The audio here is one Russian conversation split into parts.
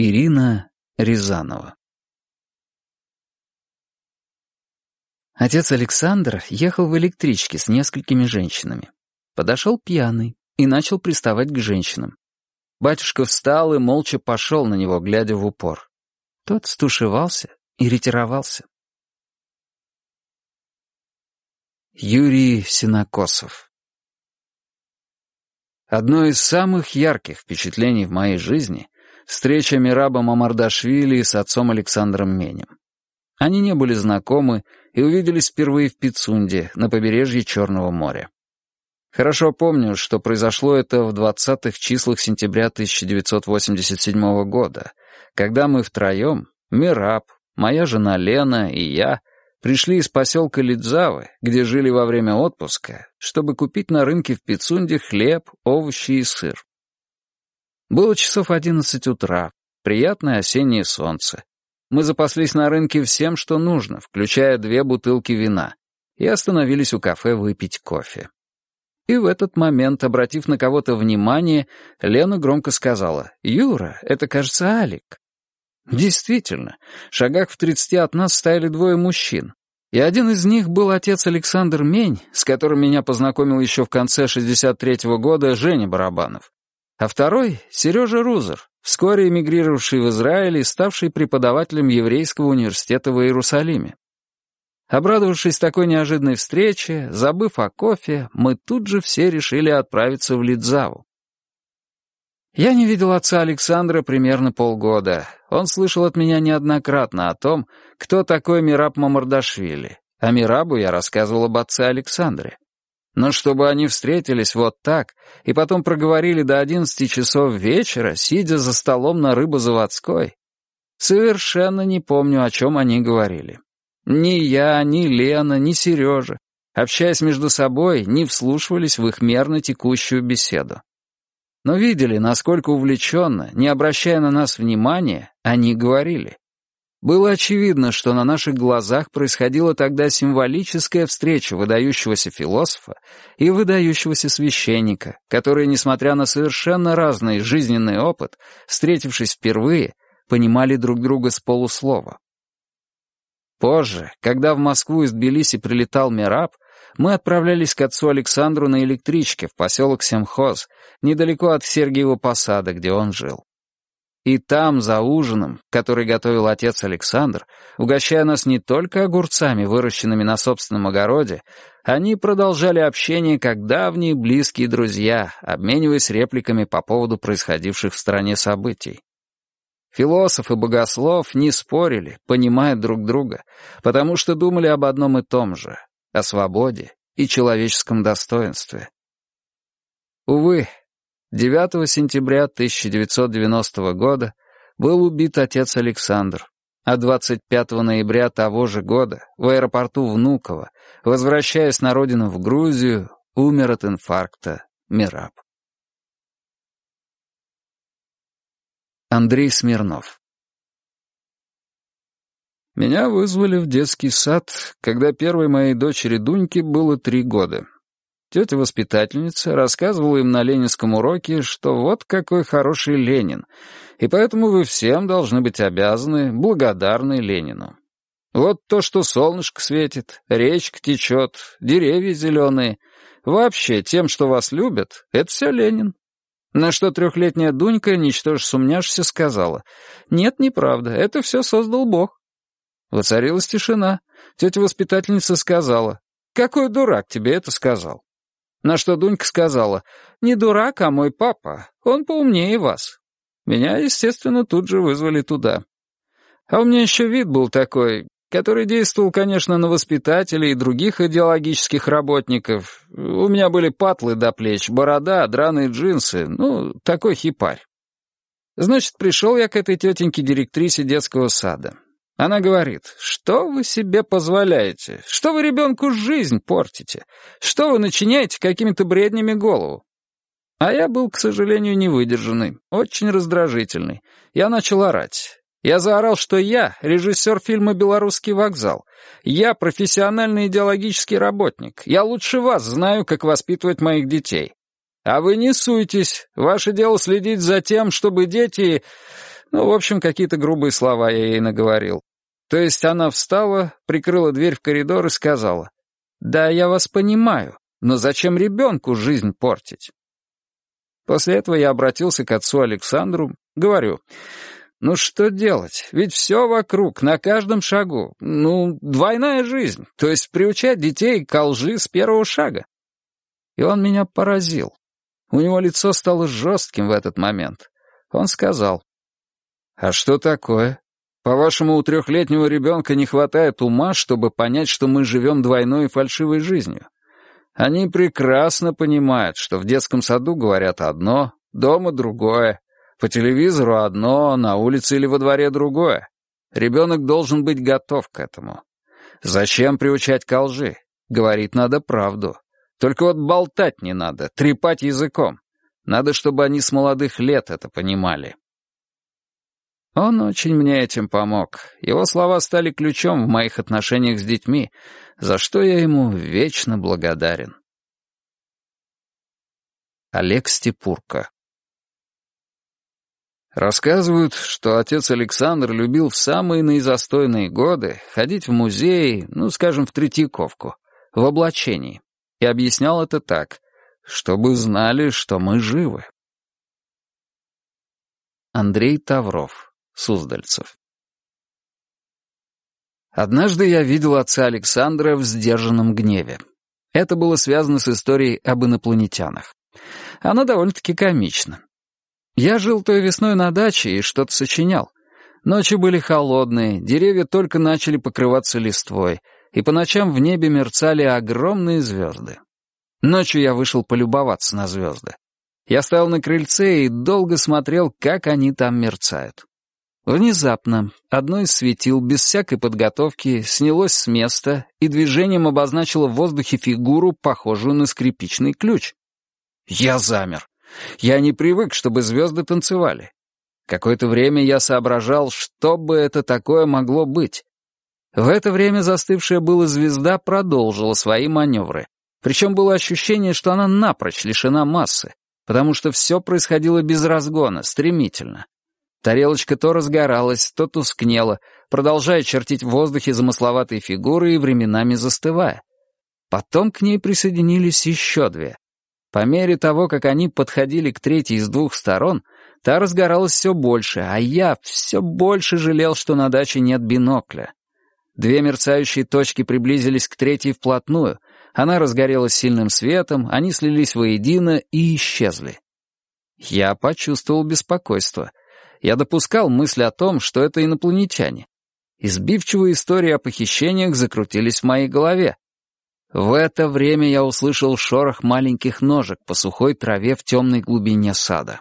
Ирина Рязанова Отец Александр ехал в электричке с несколькими женщинами. Подошел пьяный и начал приставать к женщинам. Батюшка встал и молча пошел на него, глядя в упор. Тот стушевался и ретировался. Юрий Синокосов Одно из самых ярких впечатлений в моей жизни — встреча Мираба Мамардашвили с отцом Александром Менем. Они не были знакомы и увиделись впервые в Пицунде, на побережье Черного моря. Хорошо помню, что произошло это в 20-х числах сентября 1987 года, когда мы втроем, Мираб, моя жена Лена и я, пришли из поселка Лидзавы, где жили во время отпуска, чтобы купить на рынке в Пицунде хлеб, овощи и сыр. Было часов одиннадцать утра, приятное осеннее солнце. Мы запаслись на рынке всем, что нужно, включая две бутылки вина, и остановились у кафе выпить кофе. И в этот момент, обратив на кого-то внимание, Лена громко сказала «Юра, это, кажется, Алик». Действительно, в шагах в тридцати от нас стояли двое мужчин. И один из них был отец Александр Мень, с которым меня познакомил еще в конце 63-го года Женя Барабанов. А второй — Сережа Рузер, вскоре эмигрировавший в Израиль и ставший преподавателем еврейского университета в Иерусалиме. Обрадовавшись такой неожиданной встрече, забыв о кофе, мы тут же все решили отправиться в Лидзаву. Я не видел отца Александра примерно полгода. Он слышал от меня неоднократно о том, кто такой Мираб Мамардашвили. А Мирабу я рассказывал об отце Александре. Но чтобы они встретились вот так и потом проговорили до одиннадцати часов вечера, сидя за столом на рыбозаводской, совершенно не помню, о чем они говорили. Ни я, ни Лена, ни Сережа, общаясь между собой, не вслушивались в их мерно текущую беседу но видели, насколько увлеченно, не обращая на нас внимания, они говорили. Было очевидно, что на наших глазах происходила тогда символическая встреча выдающегося философа и выдающегося священника, которые, несмотря на совершенно разный жизненный опыт, встретившись впервые, понимали друг друга с полуслова. Позже, когда в Москву из Тбилиси прилетал Мираб, мы отправлялись к отцу Александру на электричке в поселок Семхоз, недалеко от Сергиева посада, где он жил. И там, за ужином, который готовил отец Александр, угощая нас не только огурцами, выращенными на собственном огороде, они продолжали общение как давние близкие друзья, обмениваясь репликами по поводу происходивших в стране событий. Философ и богослов не спорили, понимая друг друга, потому что думали об одном и том же — о свободе и человеческом достоинстве. Увы, 9 сентября 1990 года был убит отец Александр, а 25 ноября того же года в аэропорту Внуково, возвращаясь на родину в Грузию, умер от инфаркта Мираб. Андрей Смирнов Меня вызвали в детский сад, когда первой моей дочери Дуньке было три года. Тетя-воспитательница рассказывала им на ленинском уроке, что вот какой хороший Ленин, и поэтому вы всем должны быть обязаны, благодарны Ленину. Вот то, что солнышко светит, речка течет, деревья зеленые, вообще тем, что вас любят, это все Ленин. На что трехлетняя Дунька, ничтоже сумняшься, сказала, «Нет, неправда, это все создал Бог». Воцарилась тишина. Тетя-воспитательница сказала, «Какой дурак тебе это сказал?» На что Дунька сказала, «Не дурак, а мой папа. Он поумнее вас». Меня, естественно, тут же вызвали туда. А у меня еще вид был такой, который действовал, конечно, на воспитателей и других идеологических работников. У меня были патлы до плеч, борода, драные джинсы, ну, такой хипарь. Значит, пришел я к этой тетеньке-директрисе детского сада. Она говорит, что вы себе позволяете? Что вы ребенку жизнь портите? Что вы начиняете какими-то бреднями голову? А я был, к сожалению, невыдержанный, очень раздражительный. Я начал орать. Я заорал, что я режиссер фильма «Белорусский вокзал». Я профессиональный идеологический работник. Я лучше вас знаю, как воспитывать моих детей. А вы не суйтесь. Ваше дело следить за тем, чтобы дети Ну, в общем, какие-то грубые слова я ей наговорил. То есть она встала, прикрыла дверь в коридор и сказала, «Да, я вас понимаю, но зачем ребенку жизнь портить?» После этого я обратился к отцу Александру, говорю, «Ну что делать? Ведь все вокруг, на каждом шагу. Ну, двойная жизнь, то есть приучать детей к лжи с первого шага». И он меня поразил. У него лицо стало жестким в этот момент. Он сказал, «А что такое? По-вашему, у трехлетнего ребенка не хватает ума, чтобы понять, что мы живем двойной и фальшивой жизнью? Они прекрасно понимают, что в детском саду говорят одно, дома другое, по телевизору одно, на улице или во дворе другое. Ребенок должен быть готов к этому. Зачем приучать к лжи? Говорить надо правду. Только вот болтать не надо, трепать языком. Надо, чтобы они с молодых лет это понимали. Он очень мне этим помог. Его слова стали ключом в моих отношениях с детьми, за что я ему вечно благодарен. Олег Степурко Рассказывают, что отец Александр любил в самые наизастойные годы ходить в музей, ну, скажем, в Третьяковку, в облачении, и объяснял это так, чтобы знали, что мы живы. Андрей Тавров Суздальцев. Однажды я видел отца Александра в сдержанном гневе. Это было связано с историей об инопланетянах. Она довольно-таки комична. Я жил той весной на даче и что-то сочинял. Ночи были холодные, деревья только начали покрываться листвой, и по ночам в небе мерцали огромные звезды. Ночью я вышел полюбоваться на звезды. Я стоял на крыльце и долго смотрел, как они там мерцают. Внезапно одно из светил без всякой подготовки снялось с места и движением обозначило в воздухе фигуру, похожую на скрипичный ключ. Я замер. Я не привык, чтобы звезды танцевали. Какое-то время я соображал, что бы это такое могло быть. В это время застывшая была звезда продолжила свои маневры. Причем было ощущение, что она напрочь лишена массы, потому что все происходило без разгона, стремительно. Тарелочка то разгоралась, то тускнела, продолжая чертить в воздухе замысловатые фигуры и временами застывая. Потом к ней присоединились еще две. По мере того, как они подходили к третьей из двух сторон, та разгоралась все больше, а я все больше жалел, что на даче нет бинокля. Две мерцающие точки приблизились к третьей вплотную, она разгорелась сильным светом, они слились воедино и исчезли. Я почувствовал беспокойство — я допускал мысль о том, что это инопланетяне. Избивчивые истории о похищениях закрутились в моей голове. В это время я услышал шорох маленьких ножек по сухой траве в темной глубине сада.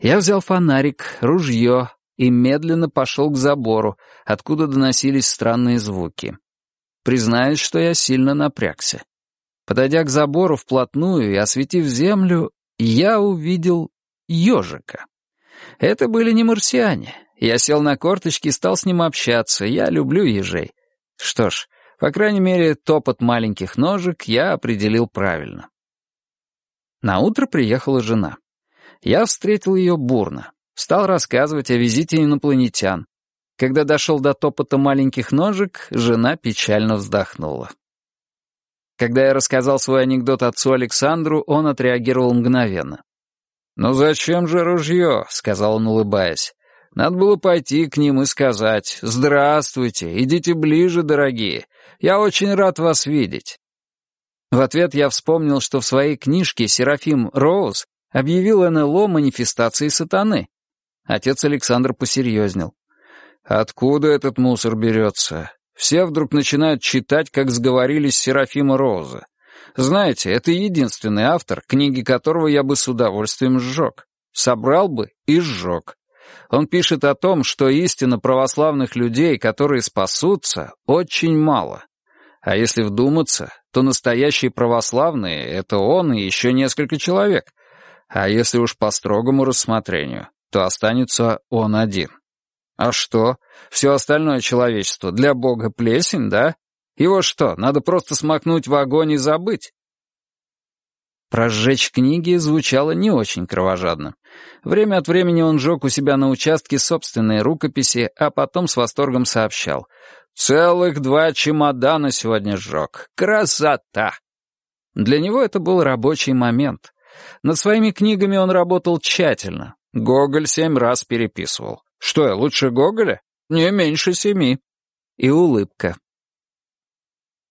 Я взял фонарик, ружье и медленно пошел к забору, откуда доносились странные звуки. Признаюсь, что я сильно напрягся. Подойдя к забору вплотную и осветив землю, я увидел ежика. Это были не марсиане. Я сел на корточки и стал с ним общаться. Я люблю ежей. Что ж, по крайней мере, топот маленьких ножек я определил правильно. На утро приехала жена. Я встретил ее бурно. Стал рассказывать о визите инопланетян. Когда дошел до топота маленьких ножек, жена печально вздохнула. Когда я рассказал свой анекдот отцу Александру, он отреагировал мгновенно. «Ну зачем же ружье?» — сказал он, улыбаясь. «Надо было пойти к ним и сказать, «Здравствуйте, идите ближе, дорогие. Я очень рад вас видеть». В ответ я вспомнил, что в своей книжке Серафим Роуз объявил НЛО манифестацией сатаны. Отец Александр посерьезнел. «Откуда этот мусор берется? Все вдруг начинают читать, как сговорились Серафима Роуза. Знаете, это единственный автор, книги которого я бы с удовольствием сжег. Собрал бы и сжег. Он пишет о том, что истинно православных людей, которые спасутся, очень мало. А если вдуматься, то настоящие православные — это он и еще несколько человек. А если уж по строгому рассмотрению, то останется он один. А что? Все остальное человечество для Бога плесень, да? Его что, надо просто смакнуть в огонь и забыть? Про сжечь книги звучало не очень кровожадно. Время от времени он жег у себя на участке собственные рукописи, а потом с восторгом сообщал. «Целых два чемодана сегодня сжег. Красота!» Для него это был рабочий момент. Над своими книгами он работал тщательно. Гоголь семь раз переписывал. Что я, лучше Гоголя? Не меньше семи. И улыбка.